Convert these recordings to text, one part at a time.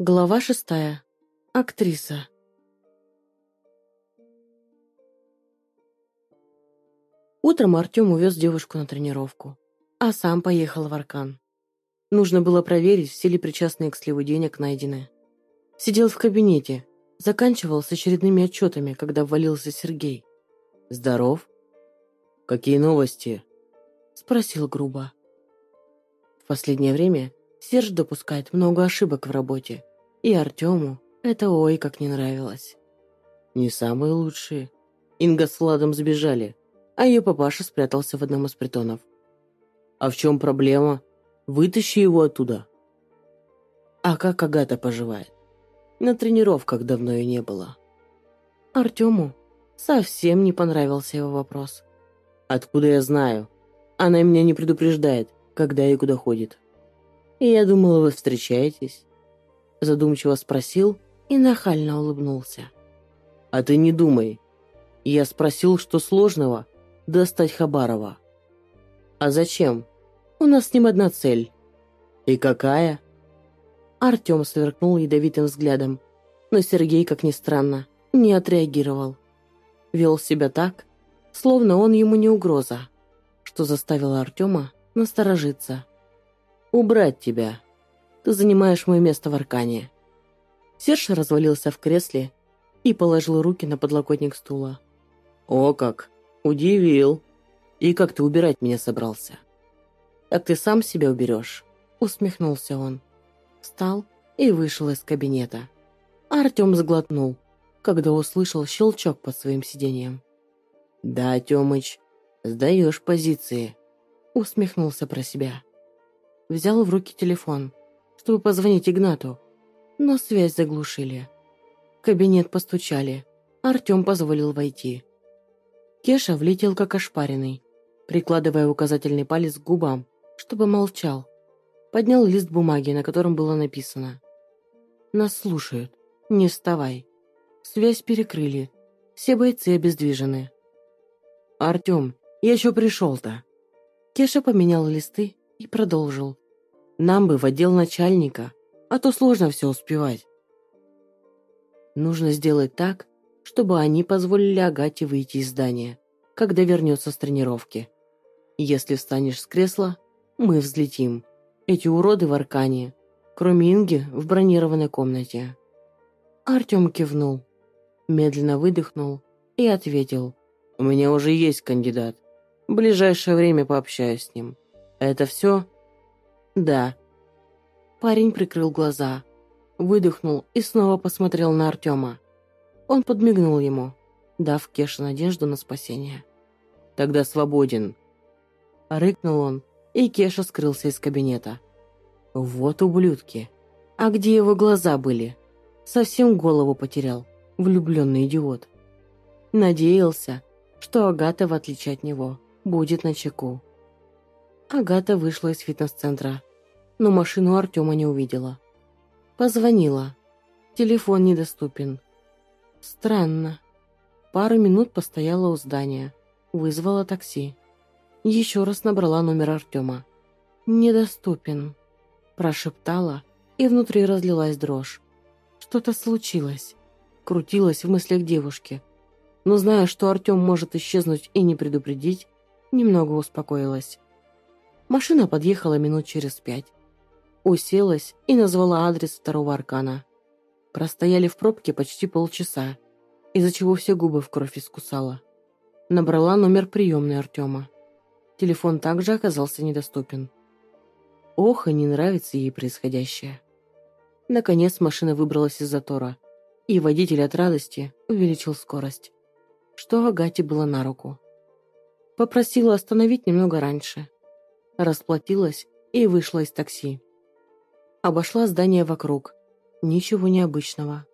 Глава шестая. Актриса. Утром Артем увез девушку на тренировку, а сам поехал в Аркан. Нужно было проверить, все ли причастные к сливу денег найдены. Сидел в кабинете, заканчивал с очередными отчетами, когда ввалился Сергей. «Здоров? Какие новости?» Спросил грубо. В последнее время Серж допускает много ошибок в работе, и Артему это ой как не нравилось. «Не самые лучшие. Инга с Владом сбежали, а ее папаша спрятался в одном из притонов. А в чем проблема? Вытащи его оттуда». «А как Агата поживает?» На тренировках давно и не было. Артему совсем не понравился его вопрос. «Откуда я знаю? Она меня не предупреждает, когда и куда ходит». «И я думала, вы встречаетесь?» Задумчиво спросил и нахально улыбнулся. «А ты не думай. Я спросил, что сложного достать Хабарова». «А зачем? У нас с ним одна цель». «И какая?» Артем сверкнул ядовитым взглядом, но Сергей, как ни странно, не отреагировал. Вел себя так, словно он ему не угроза, что заставило Артема насторожиться. «Убрать тебя. Ты занимаешь мое место в Аркане». Серж развалился в кресле и положил руки на подлокотник стула. «О как! Удивил! И как ты убирать меня собрался?» «Так ты сам себя уберешь?» Усмехнулся он встал и вышел из кабинета. Артем сглотнул, когда услышал щелчок под своим сиденьем. «Да, Тёмыч, сдаешь позиции», — усмехнулся про себя. Взял в руки телефон, чтобы позвонить Игнату, но связь заглушили. В кабинет постучали, Артем позволил войти. Кеша влетел как ошпаренный, прикладывая указательный палец к губам, чтобы молчал. Поднял лист бумаги, на котором было написано. «Нас слушают. Не вставай. Связь перекрыли. Все бойцы обездвижены». «Артем, я еще пришел-то». Кеша поменял листы и продолжил. «Нам бы в отдел начальника, а то сложно все успевать». Нужно сделать так, чтобы они позволили Агате выйти из здания, когда вернется с тренировки. Если встанешь с кресла, мы взлетим. Эти уроды в Аркане, кроме Инги, в бронированной комнате. Артем кивнул, медленно выдохнул и ответил. «У меня уже есть кандидат. В ближайшее время пообщаюсь с ним. Это все?» «Да». Парень прикрыл глаза, выдохнул и снова посмотрел на Артема. Он подмигнул ему, дав Кеше надежду на спасение. «Тогда свободен». Рыкнул он и Кеша скрылся из кабинета. Вот ублюдки. А где его глаза были? Совсем голову потерял, влюбленный идиот. Надеялся, что Агата, в отличие от него, будет на чеку. Агата вышла из фитнес-центра, но машину Артема не увидела. Позвонила. Телефон недоступен. Странно. Пару минут постояла у здания. Вызвала такси. Еще раз набрала номер Артема. «Недоступен», – прошептала, и внутри разлилась дрожь. Что-то случилось. Крутилась в мыслях девушки. Но зная, что Артем может исчезнуть и не предупредить, немного успокоилась. Машина подъехала минут через пять. Уселась и назвала адрес второго аркана. Простояли в пробке почти полчаса, из-за чего все губы в кровь искусала. Набрала номер приемной Артема. Телефон также оказался недоступен. Ох, и не нравится ей происходящее. Наконец машина выбралась из затора, и водитель от радости увеличил скорость, что Агате было на руку. Попросила остановить немного раньше. Расплатилась и вышла из такси. Обошла здание вокруг. Ничего необычного.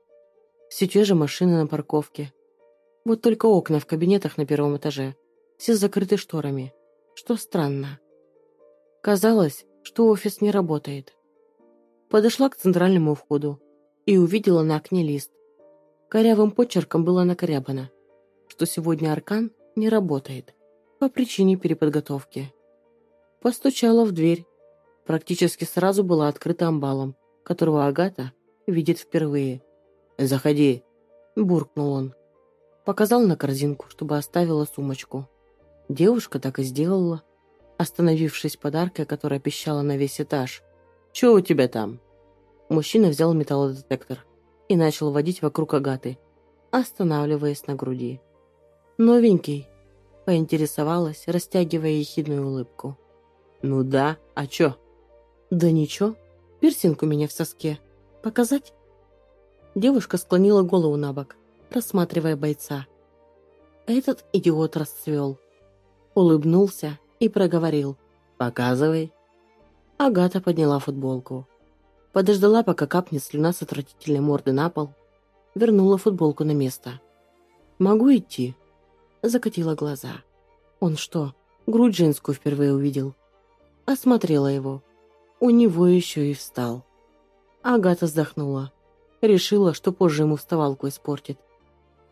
Все те же машины на парковке. Вот только окна в кабинетах на первом этаже. Все закрыты шторами что странно. Казалось, что офис не работает. Подошла к центральному входу и увидела на окне лист. Корявым почерком было накорябано, что сегодня Аркан не работает по причине переподготовки. Постучала в дверь. Практически сразу была открыта амбалом, которого Агата видит впервые. «Заходи», – буркнул он. Показал на корзинку, чтобы оставила сумочку. Девушка так и сделала, остановившись под аркой, которая пищала на весь этаж. «Че у тебя там?» Мужчина взял металлодетектор и начал водить вокруг Агаты, останавливаясь на груди. «Новенький?» – поинтересовалась, растягивая ехидную улыбку. «Ну да, а чё?» «Да ничего, пирсинг у меня в соске. Показать?» Девушка склонила голову на бок, рассматривая бойца. Этот идиот расцвел. Улыбнулся и проговорил. «Показывай». Агата подняла футболку. Подождала, пока капнет слюна с отвратительной морды на пол. Вернула футболку на место. «Могу идти?» Закатила глаза. Он что, грудь женскую впервые увидел? Осмотрела его. У него еще и встал. Агата вздохнула. Решила, что позже ему вставалку испортит.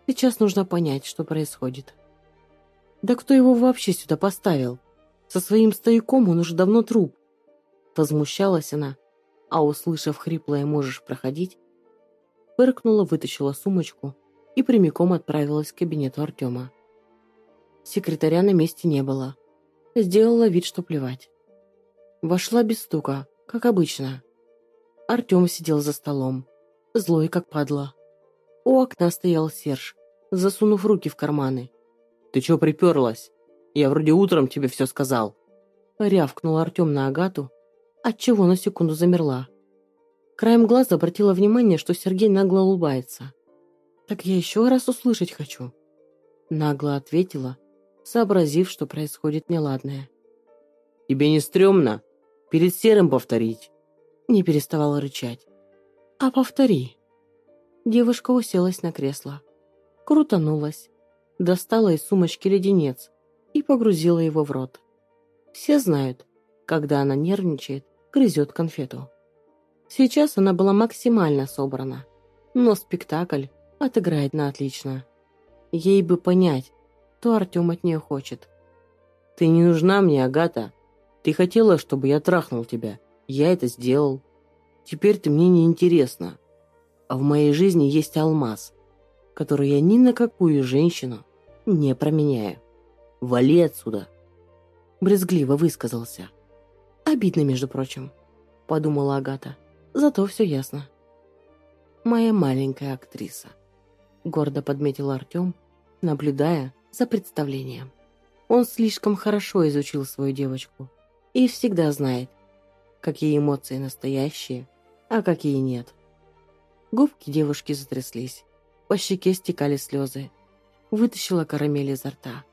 Сейчас нужно понять, что происходит. Да кто его вообще сюда поставил? Со своим стояком он уже давно труп. Возмущалась она, а услышав хриплое «можешь проходить», пыркнула, вытащила сумочку и прямиком отправилась к кабинету Артема. Секретаря на месте не было. Сделала вид, что плевать. Вошла без стука, как обычно. Артем сидел за столом, злой как падла. У окна стоял Серж, засунув руки в карманы. «Ты чё приперлась? Я вроде утром тебе все сказал». Рявкнул Артем на Агату, отчего на секунду замерла. Краем глаза обратила внимание, что Сергей нагло улыбается. «Так я еще раз услышать хочу». Нагло ответила, сообразив, что происходит неладное. «Тебе не стрёмно? Перед серым повторить?» Не переставала рычать. «А повтори». Девушка уселась на кресло крутанулась, достала из сумочки леденец и погрузила его в рот. Все знают, когда она нервничает, грызет конфету. Сейчас она была максимально собрана, но спектакль отыграет на отлично. Ей бы понять, что Артем от нее хочет. «Ты не нужна мне, Агата. Ты хотела, чтобы я трахнул тебя. Я это сделал. Теперь ты мне не интересна. А в моей жизни есть алмаз которую я ни на какую женщину не променяю. Вали отсюда!» Брезгливо высказался. «Обидно, между прочим», — подумала Агата. «Зато все ясно». «Моя маленькая актриса», — гордо подметил Артем, наблюдая за представлением. Он слишком хорошо изучил свою девочку и всегда знает, какие эмоции настоящие, а какие нет. Губки девушки затряслись. По щеке стекали слезы. Вытащила карамель изо рта.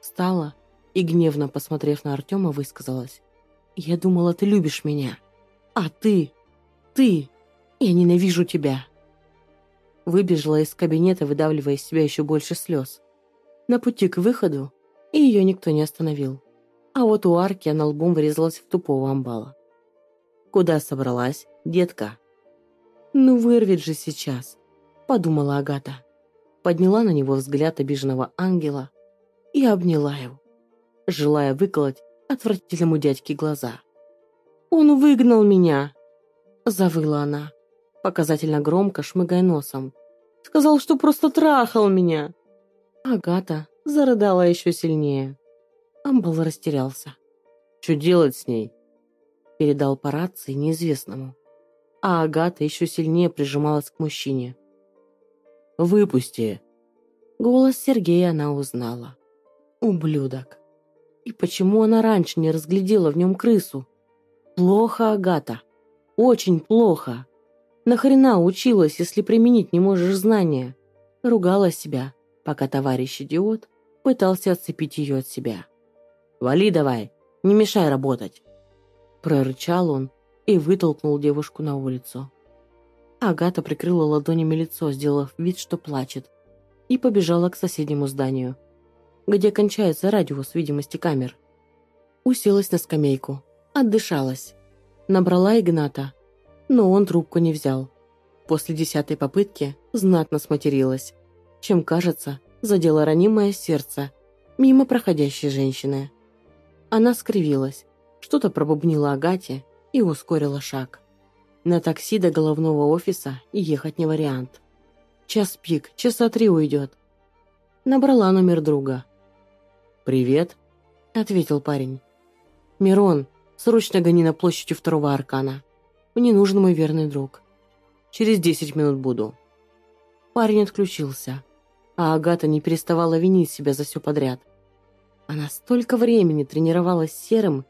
Встала и, гневно посмотрев на Артема, высказалась. «Я думала, ты любишь меня. А ты? Ты? Я ненавижу тебя!» Выбежала из кабинета, выдавливая из себя еще больше слез. На пути к выходу и ее никто не остановил. А вот у арки она лбом врезалась в тупого амбала. «Куда собралась, детка?» «Ну вырвет же сейчас!» подумала Агата. Подняла на него взгляд обиженного ангела и обняла его, желая выколоть отвратительному дядьке глаза. «Он выгнал меня!» Завыла она, показательно громко шмыгая носом. «Сказал, что просто трахал меня!» Агата зарыдала еще сильнее. Амбал растерялся. «Что делать с ней?» Передал по рации неизвестному. А Агата еще сильнее прижималась к мужчине. Выпусти!» Голос Сергея она узнала. Ублюдок. И почему она раньше не разглядела в нем крысу? Плохо, Агата. Очень плохо. Нахрена училась, если применить не можешь знания? Ругала себя, пока товарищ-идиот пытался отцепить ее от себя. «Вали давай, не мешай работать!» Прорычал он и вытолкнул девушку на улицу. Агата прикрыла ладонями лицо, сделав вид, что плачет, и побежала к соседнему зданию, где кончается радиус видимости камер. Уселась на скамейку, отдышалась. Набрала Игната, но он трубку не взял. После десятой попытки знатно сматерилась, чем, кажется, задела ранимое сердце мимо проходящей женщины. Она скривилась, Что-то пробубнила Агате и ускорила шаг. На такси до головного офиса ехать не вариант. Час пик, часа три уйдет. Набрала номер друга. «Привет», — ответил парень. «Мирон, срочно гони на площадь у второго аркана. Мне нужен мой верный друг. Через десять минут буду». Парень отключился, а Агата не переставала винить себя за все подряд. Она столько времени тренировалась с Серым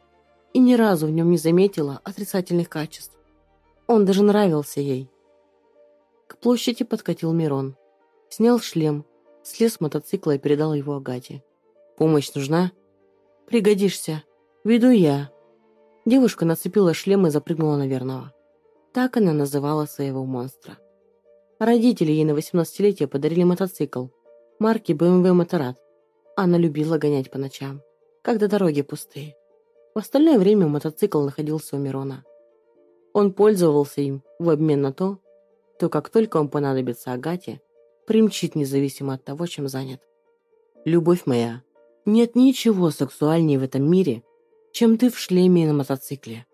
и ни разу в нем не заметила отрицательных качеств. Он даже нравился ей. К площади подкатил Мирон. Снял шлем, слез с мотоцикла и передал его Агате. «Помощь нужна?» «Пригодишься. Веду я». Девушка нацепила шлем и запрыгнула на верного. Так она называла своего монстра. Родители ей на 18-летие подарили мотоцикл марки BMW Моторад. Она любила гонять по ночам, когда дороги пустые. В остальное время мотоцикл находился у Мирона. Он пользовался им в обмен на то, то как только он понадобится Агате, примчит независимо от того, чем занят. «Любовь моя, нет ничего сексуальнее в этом мире, чем ты в шлеме и на мотоцикле.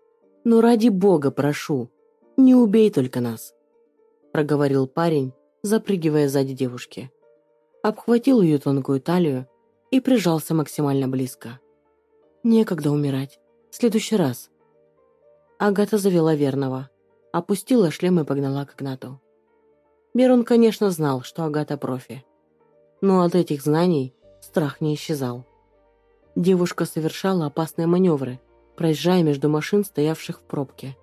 Но ради бога прошу, не убей только нас», проговорил парень, запрыгивая сзади девушки. Обхватил ее тонкую талию и прижался максимально близко. Некогда умирать. В следующий раз. Агата завела верного. Опустила шлем и погнала к Игнату. Берон, конечно, знал, что Агата профи. Но от этих знаний страх не исчезал. Девушка совершала опасные маневры, проезжая между машин, стоявших в пробке.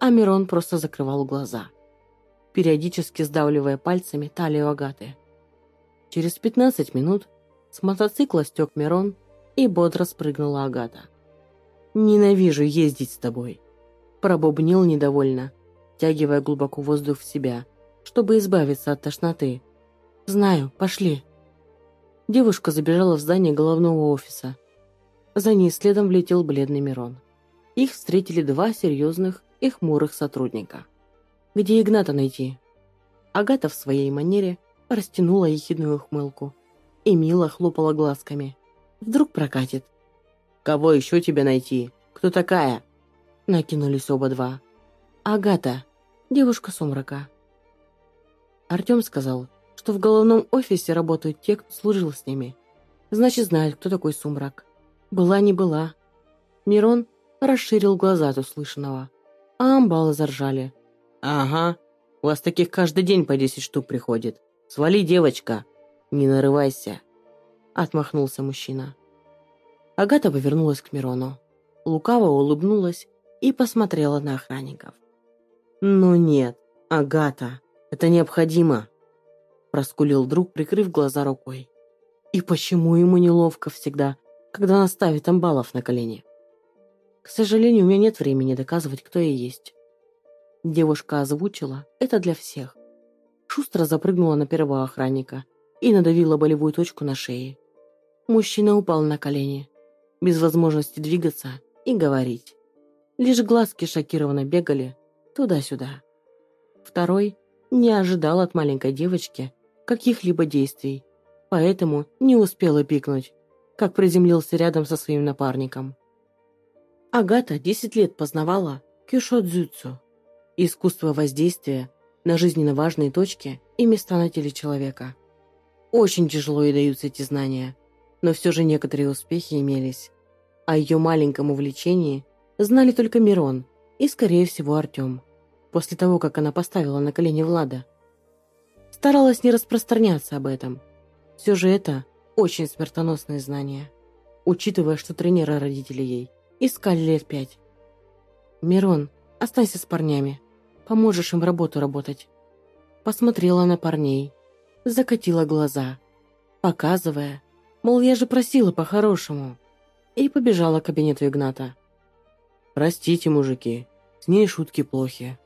А Мирон просто закрывал глаза, периодически сдавливая пальцами талию Агаты. Через 15 минут с мотоцикла стек Мирон и бодро спрыгнула Агата. «Ненавижу ездить с тобой», – пробубнил недовольно, тягивая глубоко воздух в себя, чтобы избавиться от тошноты. «Знаю, пошли». Девушка забежала в здание головного офиса. За ней следом влетел бледный Мирон. Их встретили два серьезных и хмурых сотрудника. «Где Игната найти?» Агата в своей манере растянула ехидную ухмылку и мило хлопала глазками. Вдруг прокатит. «Кого еще тебе найти? Кто такая?» Накинулись оба два. «Агата, девушка сумрака». Артем сказал, что в головном офисе работают те, кто служил с ними. Значит, знает, кто такой сумрак. Была не была. Мирон расширил глаза от услышанного, а амбалы заржали. «Ага, у вас таких каждый день по десять штук приходит. Свали, девочка, не нарывайся» отмахнулся мужчина. Агата повернулась к Мирону. Лукаво улыбнулась и посмотрела на охранников. «Ну нет, Агата, это необходимо!» Проскулил друг, прикрыв глаза рукой. «И почему ему неловко всегда, когда она ставит амбалов на колени?» «К сожалению, у меня нет времени доказывать, кто я есть». Девушка озвучила это для всех. Шустро запрыгнула на первого охранника и надавила болевую точку на шее. Мужчина упал на колени, без возможности двигаться и говорить. Лишь глазки шокированно бегали туда-сюда. Второй не ожидал от маленькой девочки каких-либо действий, поэтому не успел пикнуть, как приземлился рядом со своим напарником. Агата 10 лет познавала кюшо-дзюцу, искусство воздействия на жизненно важные точки и места на теле человека. Очень тяжело ей даются эти знания – но все же некоторые успехи имелись. О ее маленьком увлечении знали только Мирон и, скорее всего, Артем, после того, как она поставила на колени Влада. Старалась не распространяться об этом. Все же это очень смертоносные знания, учитывая, что тренера родители ей искали лет пять. «Мирон, останься с парнями, поможешь им работу работать». Посмотрела на парней, закатила глаза, показывая, Мол, я же просила по-хорошему. И побежала к кабинету Игната. «Простите, мужики, с ней шутки плохи».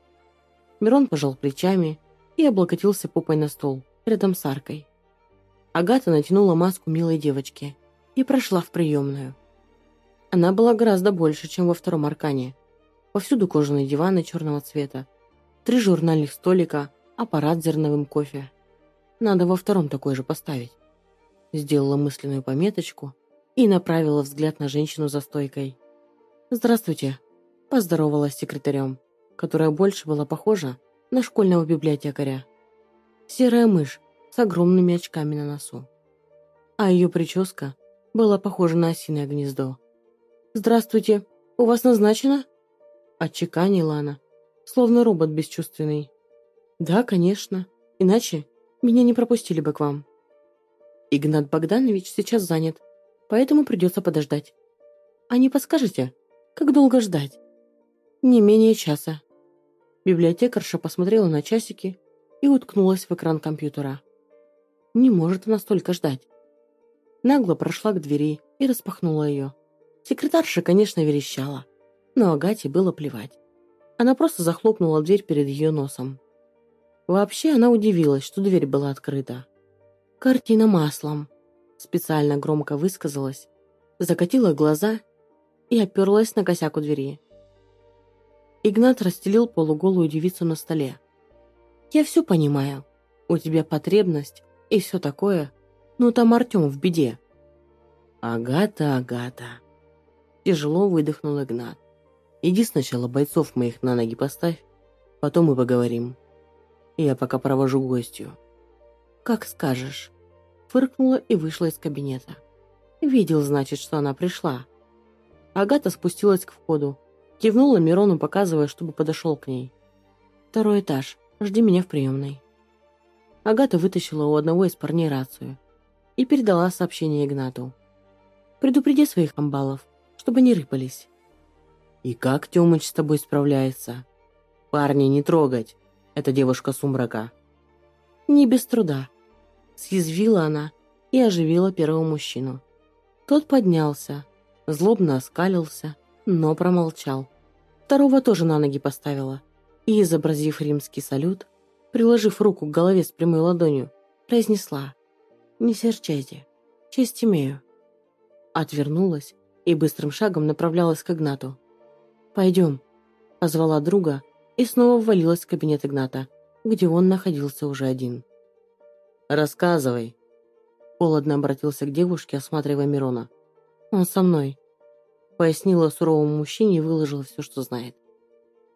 Мирон пожал плечами и облокотился попой на стол, рядом с аркой. Агата натянула маску милой девочки и прошла в приемную. Она была гораздо больше, чем во втором аркане. Повсюду кожаные диваны черного цвета, три журнальных столика, аппарат с зерновым кофе. Надо во втором такой же поставить сделала мысленную пометочку и направила взгляд на женщину за стойкой. «Здравствуйте», – поздоровалась с секретарем, которая больше была похожа на школьного библиотекаря. Серая мышь с огромными очками на носу. А ее прическа была похожа на осиное гнездо. «Здравствуйте, у вас назначено?» Отчеканила она, словно робот бесчувственный. «Да, конечно, иначе меня не пропустили бы к вам». Игнат Богданович сейчас занят, поэтому придется подождать. А не подскажете, как долго ждать? Не менее часа. Библиотекарша посмотрела на часики и уткнулась в экран компьютера. Не может она столько ждать. Нагло прошла к двери и распахнула ее. Секретарша, конечно, верещала, но Агате было плевать. Она просто захлопнула дверь перед ее носом. Вообще она удивилась, что дверь была открыта. «Картина маслом», специально громко высказалась, закатила глаза и оперлась на косяк у двери. Игнат расстелил полуголую девицу на столе. «Я все понимаю. У тебя потребность и все такое, но там Артем в беде». «Агата, Агата!» Тяжело выдохнул Игнат. «Иди сначала бойцов моих на ноги поставь, потом мы поговорим. Я пока провожу гостью». «Как скажешь», фыркнула и вышла из кабинета. Видел, значит, что она пришла. Агата спустилась к входу. Кивнула Мирону, показывая, чтобы подошел к ней. «Второй этаж. Жди меня в приемной». Агата вытащила у одного из парней рацию и передала сообщение Игнату. «Предупреди своих амбалов, чтобы не рыпались». «И как Тёмыч с тобой справляется?» «Парни, не трогать! Это девушка Сумрака». «Не без труда», — съязвила она и оживила первого мужчину. Тот поднялся, злобно оскалился, но промолчал. Второго тоже на ноги поставила и, изобразив римский салют, приложив руку к голове с прямой ладонью, произнесла «Не серчайте, честь имею». Отвернулась и быстрым шагом направлялась к Игнату. «Пойдем», — позвала друга и снова ввалилась в кабинет Игната, где он находился уже один. «Рассказывай», — холодно обратился к девушке, осматривая Мирона. «Он со мной», — пояснила суровому мужчине и выложила все, что знает.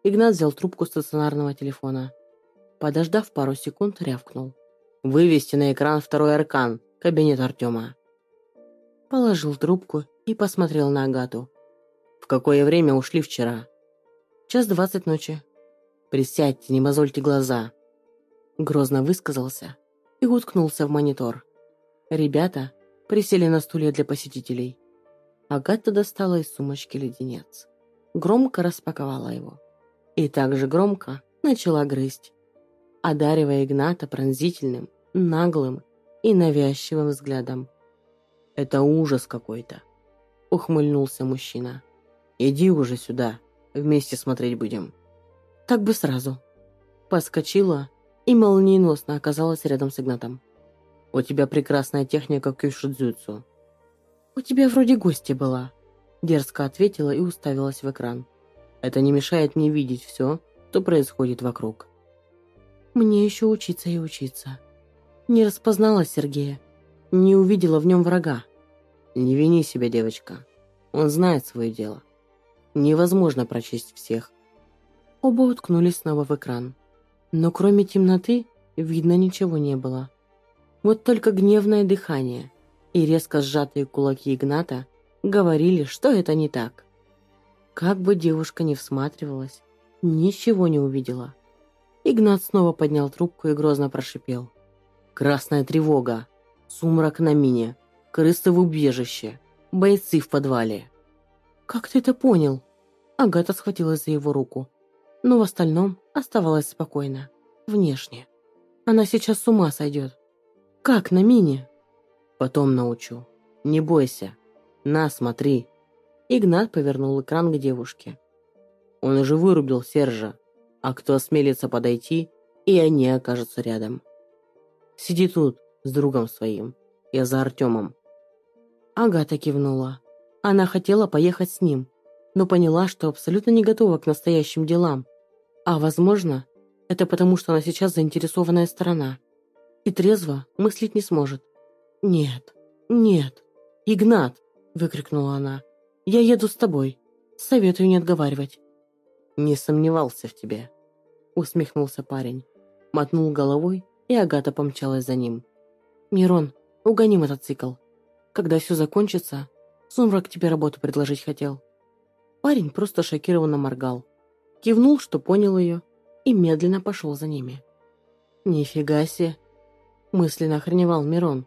Игнат взял трубку стационарного телефона. Подождав пару секунд, рявкнул. «Вывести на экран второй аркан, кабинет Артема». Положил трубку и посмотрел на Агату. «В какое время ушли вчера?» «Час двадцать ночи». «Присядьте, не мозольте глаза», — грозно высказался и уткнулся в монитор. Ребята присели на стулья для посетителей. Агата достала из сумочки леденец. Громко распаковала его. И также громко начала грызть, одаривая Игната пронзительным, наглым и навязчивым взглядом. «Это ужас какой-то», — ухмыльнулся мужчина. «Иди уже сюда, вместе смотреть будем». «Так бы сразу». Поскочила и молниеносно оказалась рядом с Игнатом. «У тебя прекрасная техника кюшидзюцу», «У тебя вроде гостья была», – дерзко ответила и уставилась в экран. «Это не мешает мне видеть все, что происходит вокруг». «Мне еще учиться и учиться». Не распознала Сергея, не увидела в нем врага. «Не вини себя, девочка. Он знает свое дело. Невозможно прочесть всех». Оба уткнулись снова в экран. Но кроме темноты видно ничего не было. Вот только гневное дыхание – и резко сжатые кулаки Игната говорили, что это не так. Как бы девушка ни всматривалась, ничего не увидела. Игнат снова поднял трубку и грозно прошипел. «Красная тревога! Сумрак на мине! Крысы в убежище! Бойцы в подвале!» «Как ты это понял?» Агата схватилась за его руку, но в остальном оставалась спокойна. Внешне. Она сейчас с ума сойдет. «Как на мине?» Потом научу. Не бойся. На, смотри. Игнат повернул экран к девушке. Он уже вырубил Сержа, а кто осмелится подойти, и они окажутся рядом. Сиди тут с другом своим. Я за Артемом. Агата кивнула. Она хотела поехать с ним, но поняла, что абсолютно не готова к настоящим делам. А, возможно, это потому, что она сейчас заинтересованная сторона. И трезво мыслить не сможет. «Нет, нет, Игнат!» – выкрикнула она. «Я еду с тобой. Советую не отговаривать». «Не сомневался в тебе», — усмехнулся парень. Мотнул головой, и Агата помчалась за ним. «Мирон, угони мотоцикл. Когда все закончится, Сумрак тебе работу предложить хотел». Парень просто шокированно моргал. Кивнул, что понял ее, и медленно пошел за ними. «Нифига себе!» – мысленно охреневал Мирон.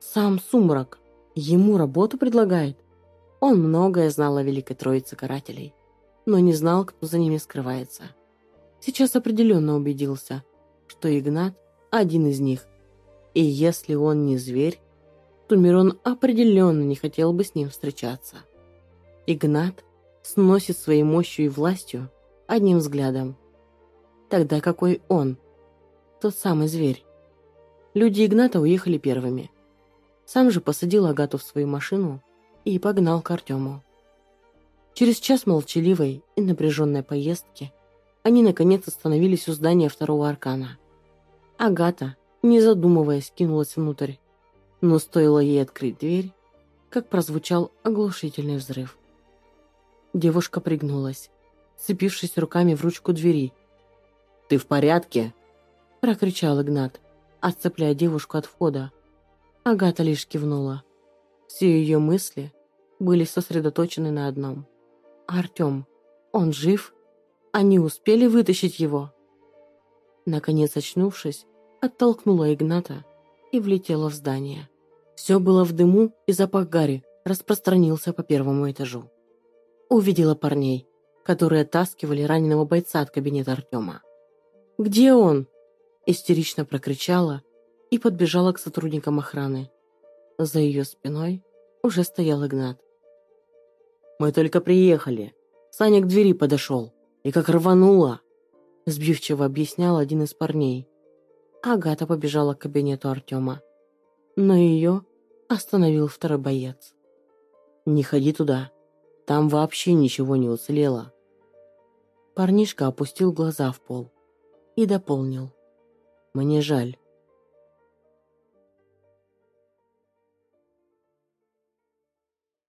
«Сам Сумрак ему работу предлагает?» Он многое знал о Великой Троице Карателей, но не знал, кто за ними скрывается. Сейчас определенно убедился, что Игнат – один из них. И если он не зверь, то Мирон определенно не хотел бы с ним встречаться. Игнат сносит своей мощью и властью одним взглядом. Тогда какой он? Тот самый зверь. Люди Игната уехали первыми. Сам же посадил Агату в свою машину и погнал к Артему. Через час молчаливой и напряженной поездки они наконец остановились у здания второго аркана. Агата, не задумываясь, кинулась внутрь, но стоило ей открыть дверь, как прозвучал оглушительный взрыв. Девушка пригнулась, цепившись руками в ручку двери. «Ты в порядке?» – прокричал Игнат, отцепляя девушку от входа. Агата лишь кивнула. Все ее мысли были сосредоточены на одном. «Артем, он жив? Они успели вытащить его?» Наконец очнувшись, оттолкнула Игната и влетела в здание. Все было в дыму, и запах гари распространился по первому этажу. Увидела парней, которые оттаскивали раненого бойца от кабинета Артема. «Где он?» – истерично прокричала и подбежала к сотрудникам охраны. За ее спиной уже стоял Игнат. «Мы только приехали. Саня к двери подошел. И как рвануло!» Сбивчиво объяснял один из парней. Агата побежала к кабинету Артема. Но ее остановил второй боец. «Не ходи туда. Там вообще ничего не уцелело». Парнишка опустил глаза в пол и дополнил. «Мне жаль.